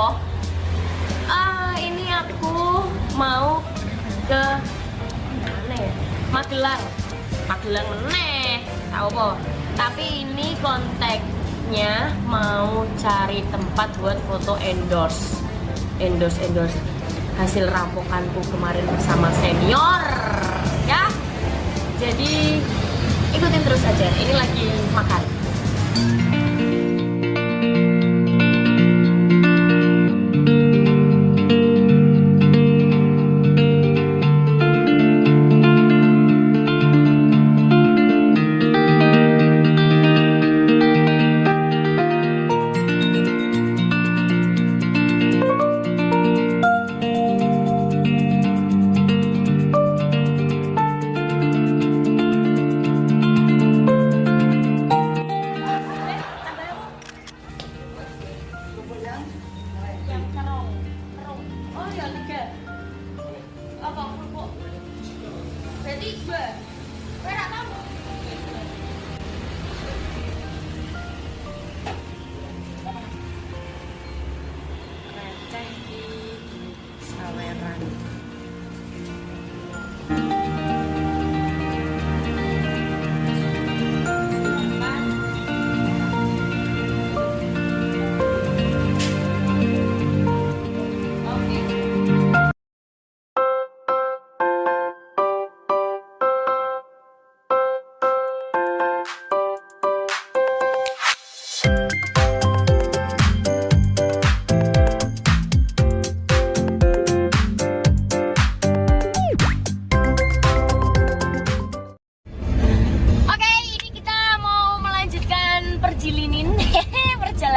apa ah ini aku mau ke mana ya? Magelang. Magelang meneh tahu apa? Tapi ini kontaknya mau cari tempat buat foto endorse. Endorse endorse. Hasil rampokanku kemarin bersama senior ya. Jadi ikutin terus aja. Ini lagi makan ya tiga apa berarti dua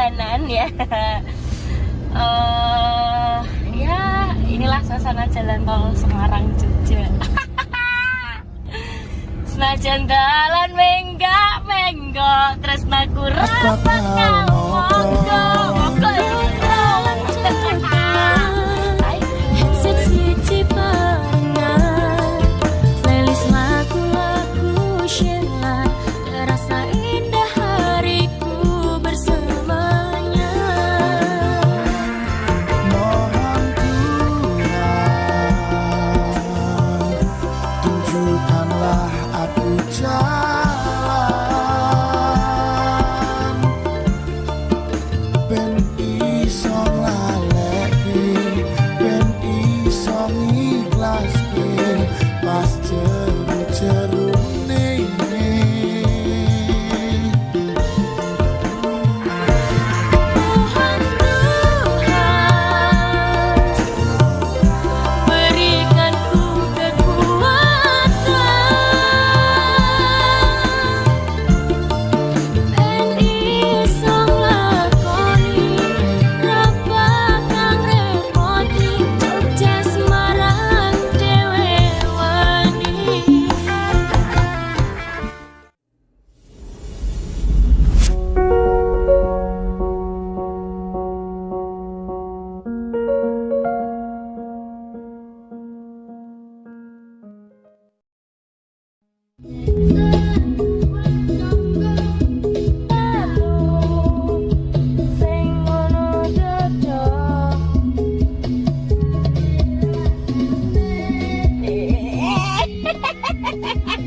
perjalanan ya. Eh, ya, inilah suasana jalan tol Semarang Jogja. Senajan dalan menggak menggok tresnaku rapat kau monggo monggo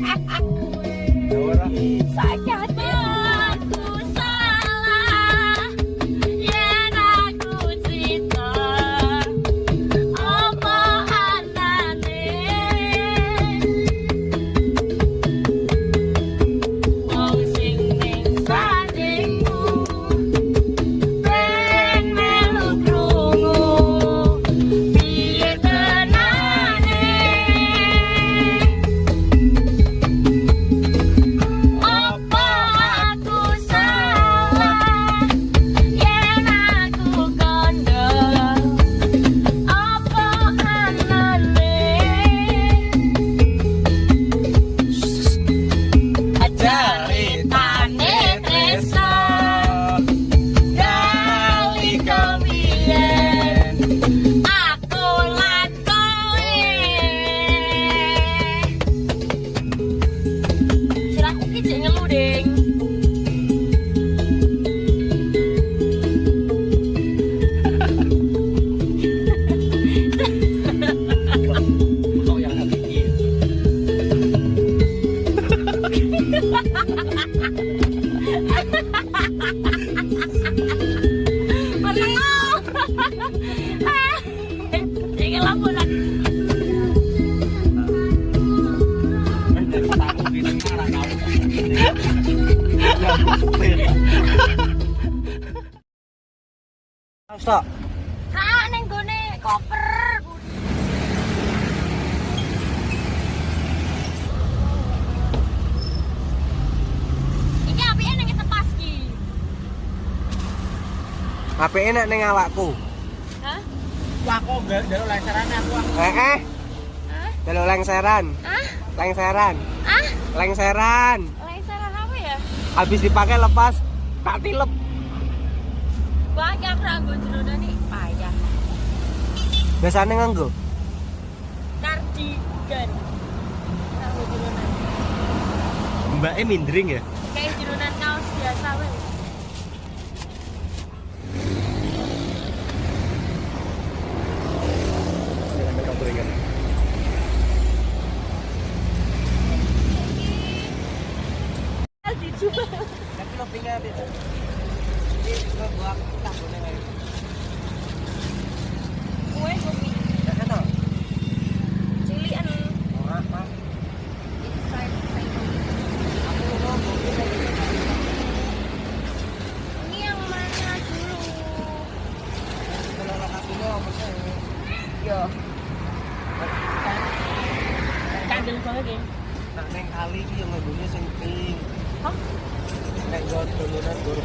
ha ha ha Stop. Ha, neng gone koper. HP enak ning awakku. Hah? aku gak ada lengseran aku Eh eh, Hah? jalur lengseran. Ah? Lengseran. Ah? Lengseran. Lengseran apa ya? Habis dipakai lepas tak tilep. Banyak ranggo jeroda nih payah. Biasanya nganggo. Jeroda. Mbaknya mindring ya? Kayak Tapi lebih nggak ada. Ini gua gua tak boleh nggak? Kue kopi Ya kan? toh? cilian. Ora, Mas. Inside table. Aku mau mobil lagi. Ini yang mana dulu? Kalau lokasinya apa sih? Yo. Kandel banget ya. Nak neng kali iki yang ngebunya sing pink. Ngebunya itu.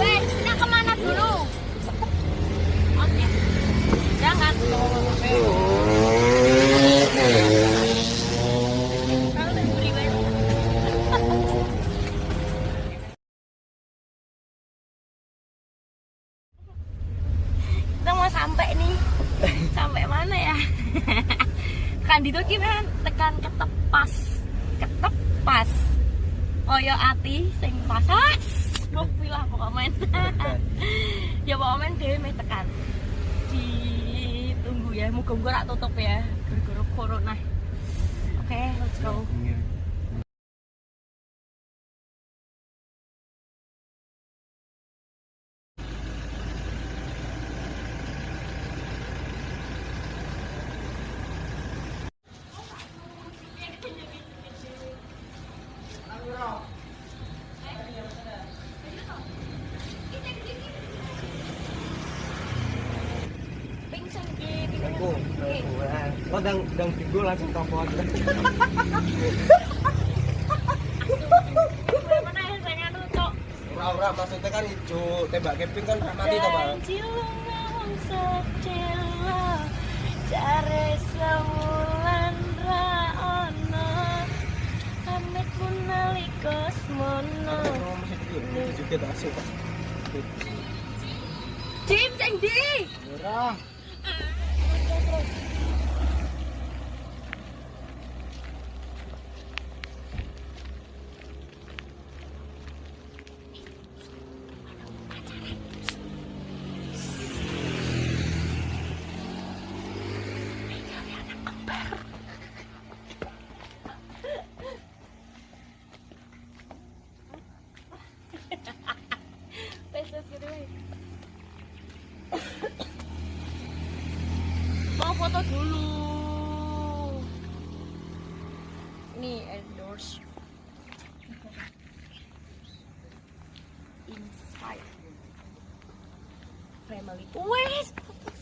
Wes, kita. Kita mau sampai nih. Sampai mana ya? kan tekan ketepas. Ketepas. Oyo ati sing pasas. Mobil lah pokoknya. ya pokoknya dhewe meh tekan. Ditunggu ya, muga-muga rak tutup ya. Gara-gara corona. Oke, let's go. Oh dang dang tigo langsung toko aja. Ora maksudnya kan hijau tembak keping kan mati toh, Bang. Jare semulan ra ono Amit pun nalikos mono masih dikit, masih dikit tak suka. Jim, sing di Ora. Mau foto dulu Nih endorse Inside Family. Wes Lanjutin